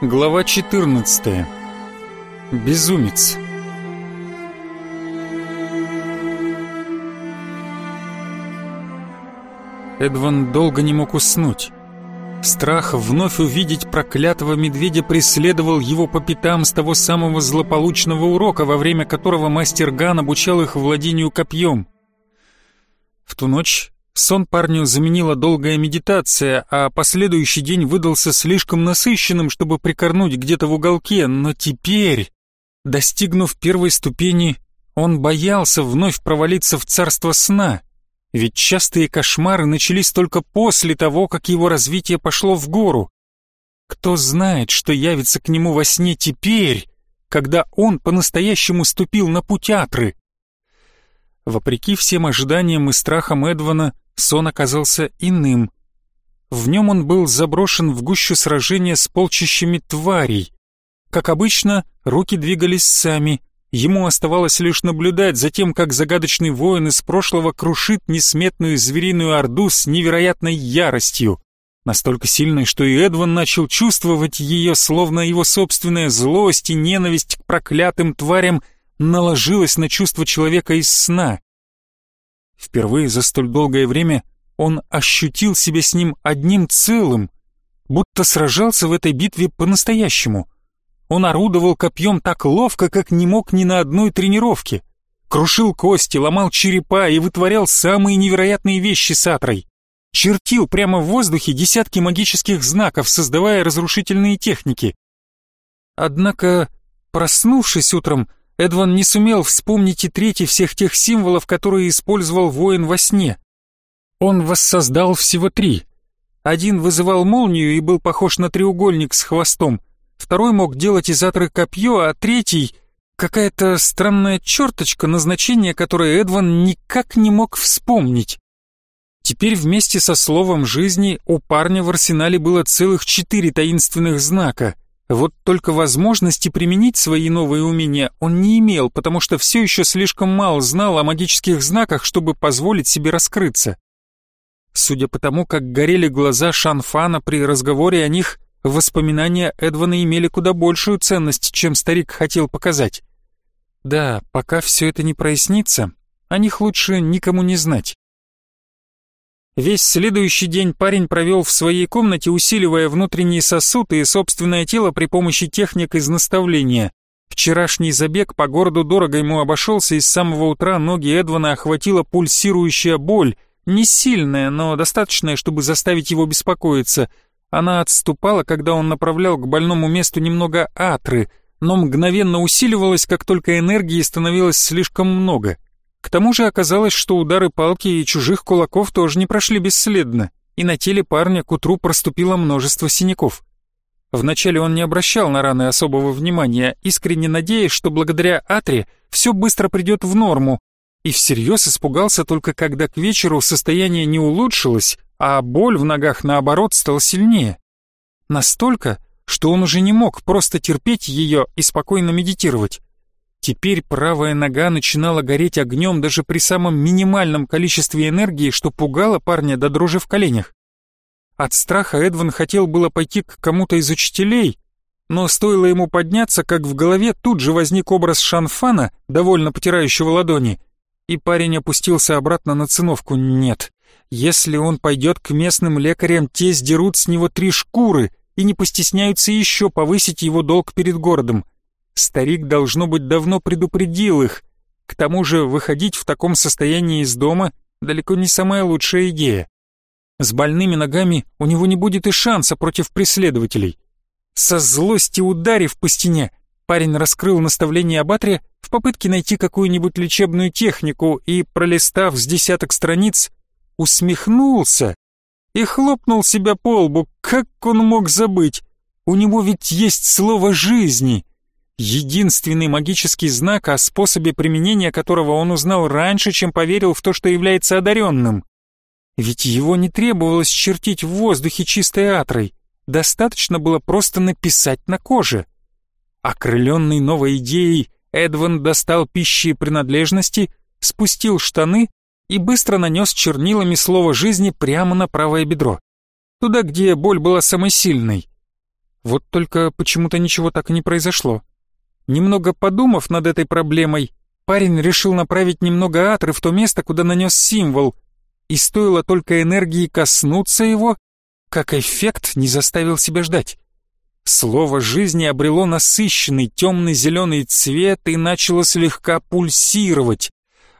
Глава 14. Безумец. Эдван долго не мог уснуть. Страх вновь увидеть проклятого медведя преследовал его по пятам с того самого злополучного урока, во время которого мастер Ган обучал их владению копьем. В ту ночь сон парню заменила долгая медитация, а последующий день выдался слишком насыщенным, чтобы прикорнуть где-то в уголке, но теперь, достигнув первой ступени, он боялся вновь провалиться в царство сна — ведь частые кошмары начались только после того, как его развитие пошло в гору. Кто знает, что явится к нему во сне теперь, когда он по-настоящему ступил на путь Атры? Вопреки всем ожиданиям и страхам Эдвана, сон оказался иным. В нем он был заброшен в гущу сражения с полчищами тварей. Как обычно, руки двигались сами, Ему оставалось лишь наблюдать за тем, как загадочный воин из прошлого крушит несметную звериную орду с невероятной яростью. Настолько сильной, что и Эдван начал чувствовать ее, словно его собственная злость и ненависть к проклятым тварям наложилась на чувство человека из сна. Впервые за столь долгое время он ощутил себя с ним одним целым, будто сражался в этой битве по-настоящему — он орудовал копьем так ловко, как не мог ни на одной тренировке. Крушил кости, ломал черепа и вытворял самые невероятные вещи с Атрой. Чертил прямо в воздухе десятки магических знаков, создавая разрушительные техники. Однако, проснувшись утром, Эдван не сумел вспомнить и третий всех тех символов, которые использовал воин во сне. Он воссоздал всего три. Один вызывал молнию и был похож на треугольник с хвостом — второй мог делать из атры копье, а третий — какая-то странная черточка, назначение которой Эдван никак не мог вспомнить. Теперь вместе со словом «жизни» у парня в арсенале было целых четыре таинственных знака. Вот только возможности применить свои новые умения он не имел, потому что все еще слишком мало знал о магических знаках, чтобы позволить себе раскрыться. Судя по тому, как горели глаза Шанфана при разговоре о них, Воспоминания Эдвана имели куда большую ценность, чем старик хотел показать. Да, пока все это не прояснится, о них лучше никому не знать. Весь следующий день парень провел в своей комнате, усиливая внутренние сосуды и собственное тело при помощи техник из наставления. Вчерашний забег по городу дорого ему обошелся, и с самого утра ноги Эдвана охватила пульсирующая боль, не сильная, но достаточная, чтобы заставить его беспокоиться — она отступала, когда он направлял к больному месту немного атры, но мгновенно усиливалась, как только энергии становилось слишком много. К тому же оказалось, что удары палки и чужих кулаков тоже не прошли бесследно, и на теле парня к утру проступило множество синяков. Вначале он не обращал на раны особого внимания, искренне надеясь, что благодаря Атре все быстро придет в норму, и всерьез испугался только когда к вечеру состояние не улучшилось, а боль в ногах, наоборот, стала сильнее. Настолько, что он уже не мог просто терпеть ее и спокойно медитировать. Теперь правая нога начинала гореть огнем даже при самом минимальном количестве энергии, что пугало парня до дрожи в коленях. От страха Эдван хотел было пойти к кому-то из учителей, но стоило ему подняться, как в голове тут же возник образ Шанфана, довольно потирающего ладони, и парень опустился обратно на циновку. Нет, если он пойдет к местным лекарям, те сдерут с него три шкуры и не постесняются еще повысить его долг перед городом. Старик, должно быть, давно предупредил их. К тому же выходить в таком состоянии из дома далеко не самая лучшая идея. С больными ногами у него не будет и шанса против преследователей. Со злости ударив по стене, парень раскрыл наставление Абатре в попытке найти какую-нибудь лечебную технику и, пролистав с десяток страниц, усмехнулся и хлопнул себя по лбу. Как он мог забыть? У него ведь есть слово «жизни». Единственный магический знак, о способе применения которого он узнал раньше, чем поверил в то, что является одаренным. Ведь его не требовалось чертить в воздухе чистой атрой. Достаточно было просто написать на коже. Окрыленный новой идеей, Эдван достал пищи и принадлежности, спустил штаны и быстро нанес чернилами слово жизни прямо на правое бедро. Туда, где боль была самой сильной. Вот только почему-то ничего так и не произошло. Немного подумав над этой проблемой, парень решил направить немного атры в то место, куда нанес символ, и стоило только энергии коснуться его, как эффект не заставил себя ждать. Слово жизни обрело насыщенный темный зеленый цвет и начало слегка пульсировать.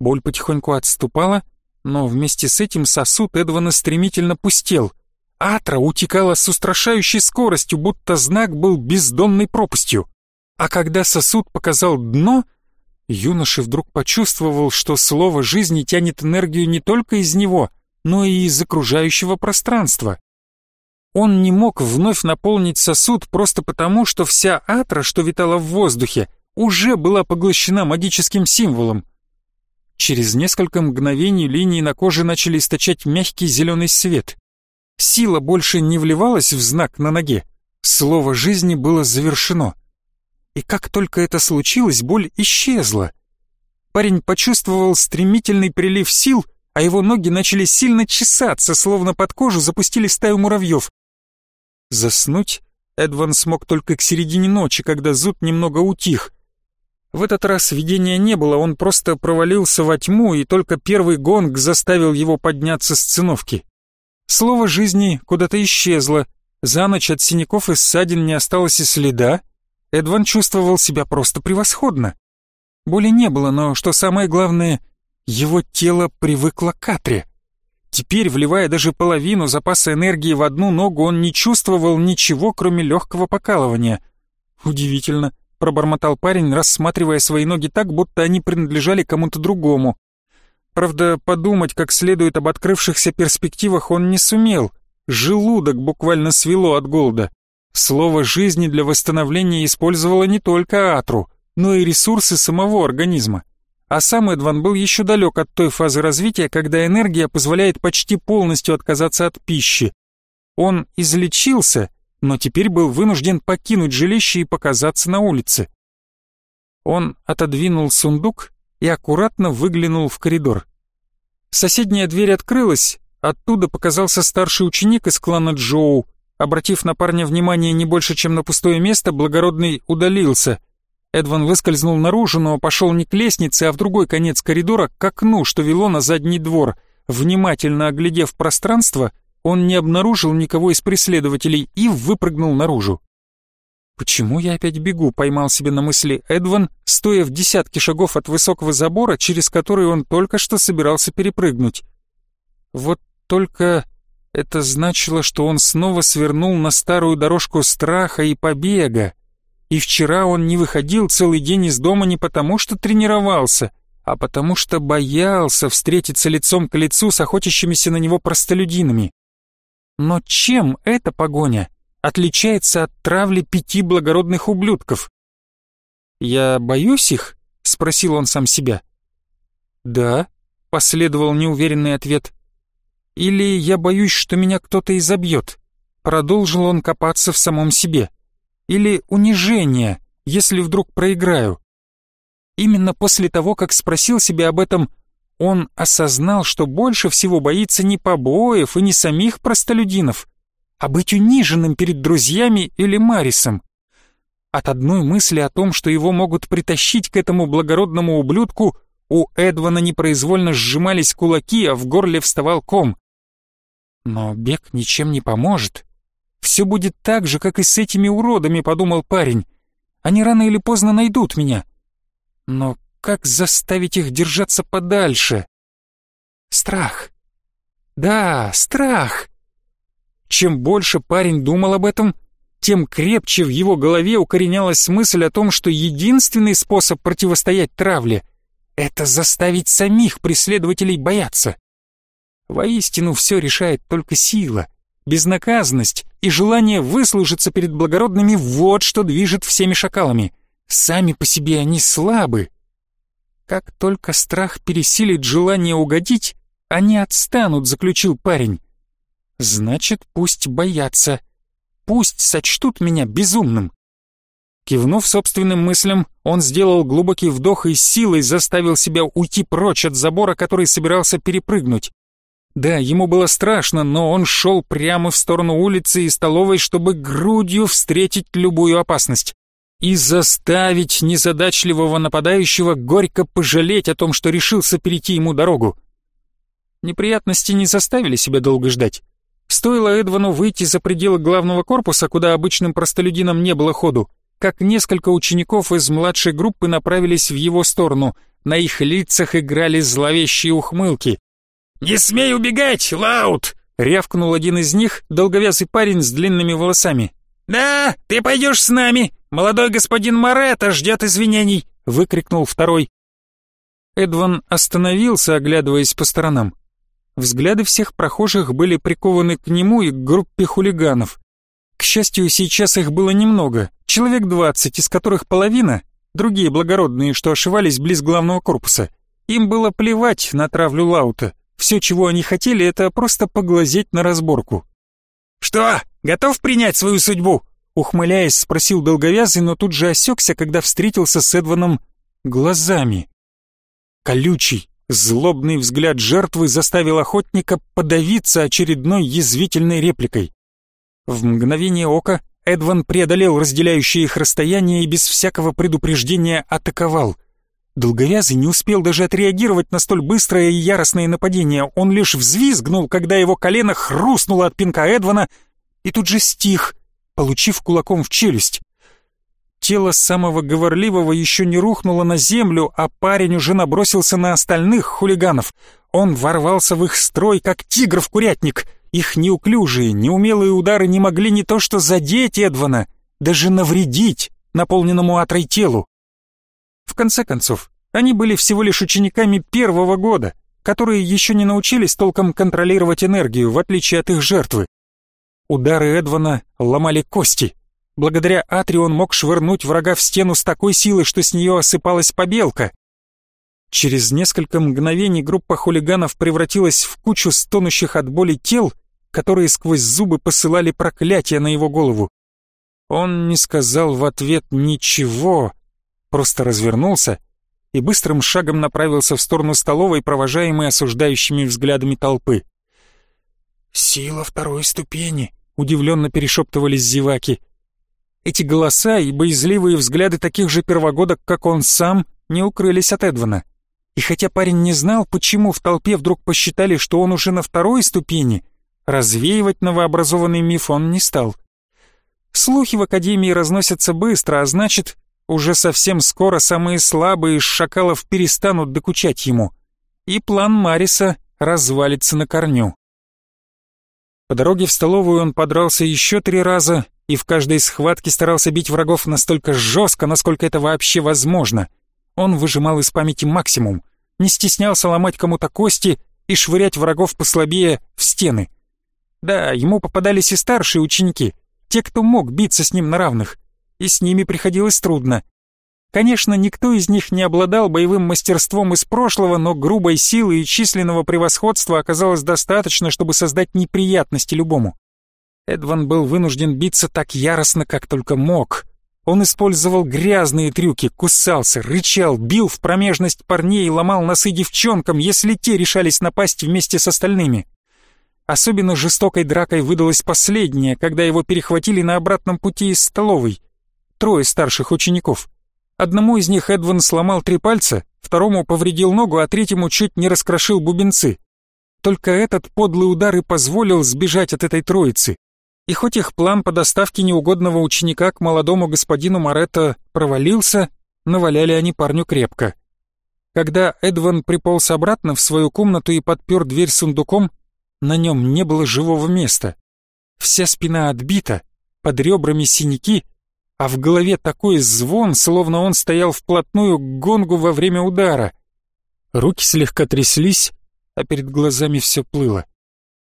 Боль потихоньку отступала, но вместе с этим сосуд Эдвана стремительно пустел. Атра утекала с устрашающей скоростью, будто знак был бездонной пропастью. А когда сосуд показал дно, юноша вдруг почувствовал, что слово жизни тянет энергию не только из него, но и из окружающего пространства. Он не мог вновь наполнить сосуд просто потому, что вся атра, что витала в воздухе, уже была поглощена магическим символом. Через несколько мгновений линии на коже начали источать мягкий зеленый свет. Сила больше не вливалась в знак на ноге. Слово жизни было завершено. И как только это случилось, боль исчезла. Парень почувствовал стремительный прилив сил, а его ноги начали сильно чесаться, словно под кожу запустили стаю муравьев. Заснуть Эдван смог только к середине ночи, когда зуд немного утих. В этот раз видения не было, он просто провалился во тьму, и только первый гонг заставил его подняться с циновки. Слово жизни куда-то исчезло, за ночь от синяков и ссадин не осталось и следа. Эдван чувствовал себя просто превосходно. Боли не было, но, что самое главное, его тело привыкло к Атре. Теперь, вливая даже половину запаса энергии в одну ногу, он не чувствовал ничего, кроме легкого покалывания. Удивительно пробормотал парень, рассматривая свои ноги так, будто они принадлежали кому-то другому. Правда, подумать как следует об открывшихся перспективах он не сумел. Желудок буквально свело от голода. Слово «жизни» для восстановления использовало не только атру, но и ресурсы самого организма. А сам Эдван был еще далек от той фазы развития, когда энергия позволяет почти полностью отказаться от пищи. Он излечился но теперь был вынужден покинуть жилище и показаться на улице. Он отодвинул сундук и аккуратно выглянул в коридор. Соседняя дверь открылась, оттуда показался старший ученик из клана Джоу. Обратив на парня внимание не больше, чем на пустое место, благородный удалился. Эдван выскользнул наружу, но пошел не к лестнице, а в другой конец коридора, к окну, что вело на задний двор. Внимательно оглядев пространство, он не обнаружил никого из преследователей и выпрыгнул наружу. «Почему я опять бегу?» — поймал себе на мысли Эдван, стоя в десятке шагов от высокого забора, через который он только что собирался перепрыгнуть. Вот только это значило, что он снова свернул на старую дорожку страха и побега. И вчера он не выходил целый день из дома не потому, что тренировался, а потому что боялся встретиться лицом к лицу с охотящимися на него простолюдинами. Но чем эта погоня отличается от травли пяти благородных ублюдков? «Я боюсь их?» — спросил он сам себя. «Да», — последовал неуверенный ответ. «Или я боюсь, что меня кто-то изобьет?» Продолжил он копаться в самом себе. «Или унижение, если вдруг проиграю?» Именно после того, как спросил себя об этом, он осознал, что больше всего боится не побоев и не самих простолюдинов, а быть униженным перед друзьями или Марисом. От одной мысли о том, что его могут притащить к этому благородному ублюдку, у Эдвана непроизвольно сжимались кулаки, а в горле вставал ком. Но бег ничем не поможет. Все будет так же, как и с этими уродами, подумал парень. Они рано или поздно найдут меня. Но как заставить их держаться подальше? Страх. Да, страх. Чем больше парень думал об этом, тем крепче в его голове укоренялась мысль о том, что единственный способ противостоять травле — это заставить самих преследователей бояться. Воистину все решает только сила, безнаказанность и желание выслужиться перед благородными — вот что движет всеми шакалами. Сами по себе они слабы, как только страх пересилит желание угодить, они отстанут, заключил парень. Значит, пусть боятся. Пусть сочтут меня безумным. Кивнув собственным мыслям, он сделал глубокий вдох и силой заставил себя уйти прочь от забора, который собирался перепрыгнуть. Да, ему было страшно, но он шел прямо в сторону улицы и столовой, чтобы грудью встретить любую опасность. И заставить незадачливого нападающего горько пожалеть о том, что решился перейти ему дорогу. Неприятности не заставили себя долго ждать. Стоило Эдвану выйти за пределы главного корпуса, куда обычным простолюдинам не было ходу, как несколько учеников из младшей группы направились в его сторону. На их лицах играли зловещие ухмылки. «Не смей убегать, Лаут!» — рявкнул один из них, долговязый парень с длинными волосами. «Да, ты пойдешь с нами! Молодой господин Моретто ждет извинений!» — выкрикнул второй. Эдван остановился, оглядываясь по сторонам. Взгляды всех прохожих были прикованы к нему и к группе хулиганов. К счастью, сейчас их было немного, человек двадцать, из которых половина — другие благородные, что ошивались близ главного корпуса. Им было плевать на травлю Лаута. Все, чего они хотели, это просто поглазеть на разборку. «Что, готов принять свою судьбу?» Ухмыляясь, спросил долговязый, но тут же осекся, когда встретился с Эдваном глазами. Колючий, злобный взгляд жертвы заставил охотника подавиться очередной язвительной репликой. В мгновение ока Эдван преодолел разделяющее их расстояние и без всякого предупреждения атаковал — Долговязый не успел даже отреагировать на столь быстрое и яростное нападение. Он лишь взвизгнул, когда его колено хрустнуло от пинка Эдвана и тут же стих, получив кулаком в челюсть. Тело самого говорливого еще не рухнуло на землю, а парень уже набросился на остальных хулиганов. Он ворвался в их строй, как тигр в курятник. Их неуклюжие, неумелые удары не могли не то что задеть Эдвана, даже навредить наполненному атрой телу. Конце концов, они были всего лишь учениками первого года, которые еще не научились толком контролировать энергию, в отличие от их жертвы. Удары Эдвана ломали кости. Благодаря Атри он мог швырнуть врага в стену с такой силой, что с нее осыпалась побелка. Через несколько мгновений группа хулиганов превратилась в кучу стонущих от боли тел, которые сквозь зубы посылали проклятия на его голову. Он не сказал в ответ ничего, просто развернулся и быстрым шагом направился в сторону столовой, провожаемый осуждающими взглядами толпы. «Сила второй ступени», — удивленно перешептывались зеваки. Эти голоса и боязливые взгляды таких же первогодок, как он сам, не укрылись от Эдвана. И хотя парень не знал, почему в толпе вдруг посчитали, что он уже на второй ступени, развеивать новообразованный миф он не стал. Слухи в Академии разносятся быстро, а значит, уже совсем скоро самые слабые из шакалов перестанут докучать ему, и план Мариса развалится на корню. По дороге в столовую он подрался еще три раза и в каждой схватке старался бить врагов настолько жестко, насколько это вообще возможно. Он выжимал из памяти максимум, не стеснялся ломать кому-то кости и швырять врагов послабее в стены. Да, ему попадались и старшие ученики, те, кто мог биться с ним на равных, и с ними приходилось трудно. Конечно, никто из них не обладал боевым мастерством из прошлого, но грубой силы и численного превосходства оказалось достаточно, чтобы создать неприятности любому. Эдван был вынужден биться так яростно, как только мог. Он использовал грязные трюки, кусался, рычал, бил в промежность парней и ломал носы девчонкам, если те решались напасть вместе с остальными. Особенно жестокой дракой выдалась последняя, когда его перехватили на обратном пути из столовой трое старших учеников. Одному из них Эдван сломал три пальца, второму повредил ногу, а третьему чуть не раскрошил бубенцы. Только этот подлый удар и позволил сбежать от этой троицы. И хоть их план по доставке неугодного ученика к молодому господину Моретто провалился, наваляли они парню крепко. Когда Эдван приполз обратно в свою комнату и подпер дверь сундуком, на нем не было живого места. Вся спина отбита, под ребрами синяки — а в голове такой звон, словно он стоял вплотную к гонгу во время удара. Руки слегка тряслись, а перед глазами все плыло.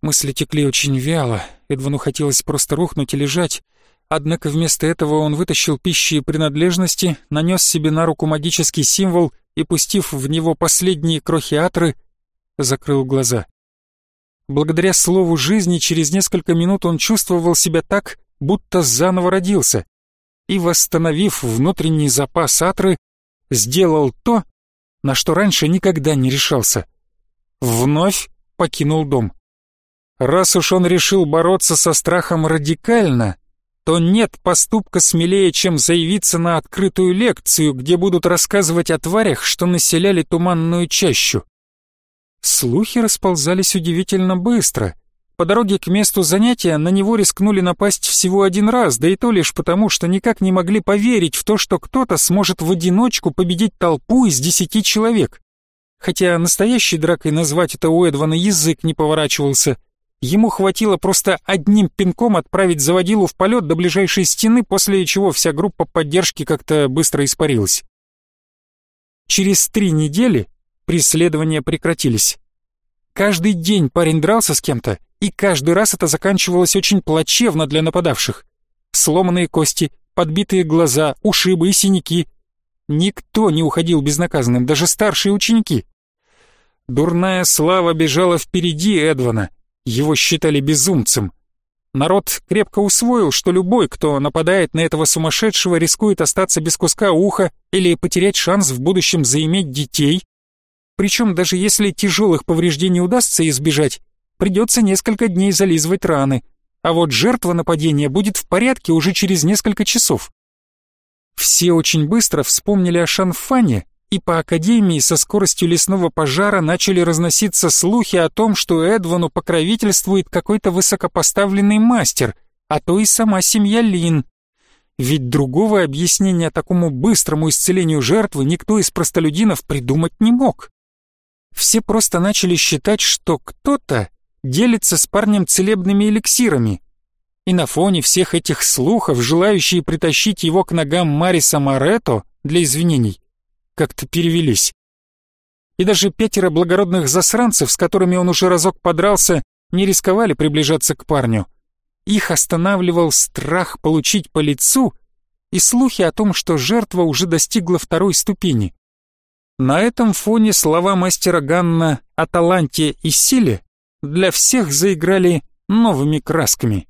Мысли текли очень вяло, Эдвану хотелось просто рухнуть и лежать, однако вместо этого он вытащил пищи и принадлежности, нанес себе на руку магический символ и, пустив в него последние крохи атры, закрыл глаза. Благодаря слову жизни через несколько минут он чувствовал себя так, будто заново родился и, восстановив внутренний запас атры, сделал то, на что раньше никогда не решался. Вновь покинул дом. Раз уж он решил бороться со страхом радикально, то нет поступка смелее, чем заявиться на открытую лекцию, где будут рассказывать о тварях, что населяли туманную чащу. Слухи расползались удивительно быстро. По дороге к месту занятия на него рискнули напасть всего один раз, да и то лишь потому, что никак не могли поверить в то, что кто-то сможет в одиночку победить толпу из десяти человек. Хотя настоящей дракой назвать это у Эдвана язык не поворачивался. Ему хватило просто одним пинком отправить заводилу в полет до ближайшей стены, после чего вся группа поддержки как-то быстро испарилась. Через три недели преследования прекратились. Каждый день парень дрался с кем-то, и каждый раз это заканчивалось очень плачевно для нападавших. Сломанные кости, подбитые глаза, ушибы и синяки. Никто не уходил безнаказанным, даже старшие ученики. Дурная слава бежала впереди Эдвана, его считали безумцем. Народ крепко усвоил, что любой, кто нападает на этого сумасшедшего, рискует остаться без куска уха или потерять шанс в будущем заиметь детей. Причем даже если тяжелых повреждений удастся избежать, придется несколько дней зализывать раны, а вот жертва нападения будет в порядке уже через несколько часов. Все очень быстро вспомнили о Шанфане и по Академии со скоростью лесного пожара начали разноситься слухи о том, что Эдвану покровительствует какой-то высокопоставленный мастер, а то и сама семья Лин. Ведь другого объяснения такому быстрому исцелению жертвы никто из простолюдинов придумать не мог. Все просто начали считать, что кто-то делится с парнем целебными эликсирами. И на фоне всех этих слухов, желающие притащить его к ногам Мариса Марето для извинений, как-то перевелись. И даже пятеро благородных засранцев, с которыми он уже разок подрался, не рисковали приближаться к парню. Их останавливал страх получить по лицу и слухи о том, что жертва уже достигла второй ступени. На этом фоне слова мастера Ганна о таланте и силе для всех заиграли новыми красками.